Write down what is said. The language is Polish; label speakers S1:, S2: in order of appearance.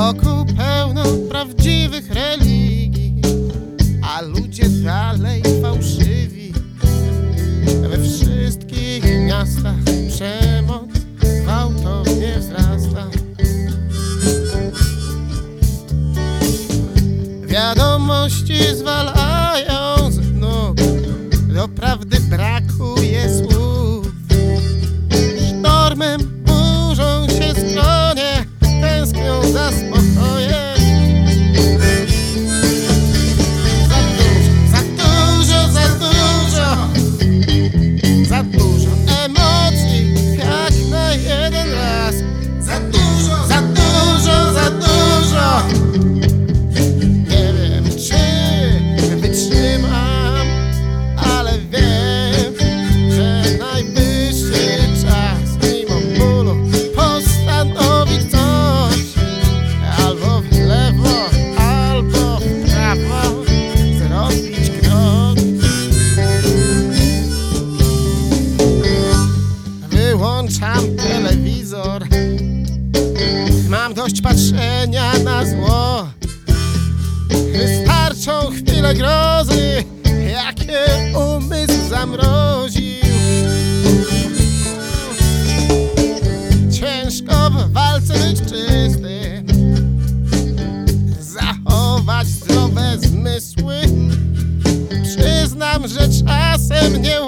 S1: Wokół pełno prawdziwych religii, a ludzie dalej fałszywi. We wszystkich miastach przemoc gwałtownie wzrasta. Wiadomości z dość patrzenia na zło. Wystarczą chwile grozy, jakie umysł zamroził. Ciężko w walce być czystym, zachować zdrowe zmysły. Przyznam, że czasem nie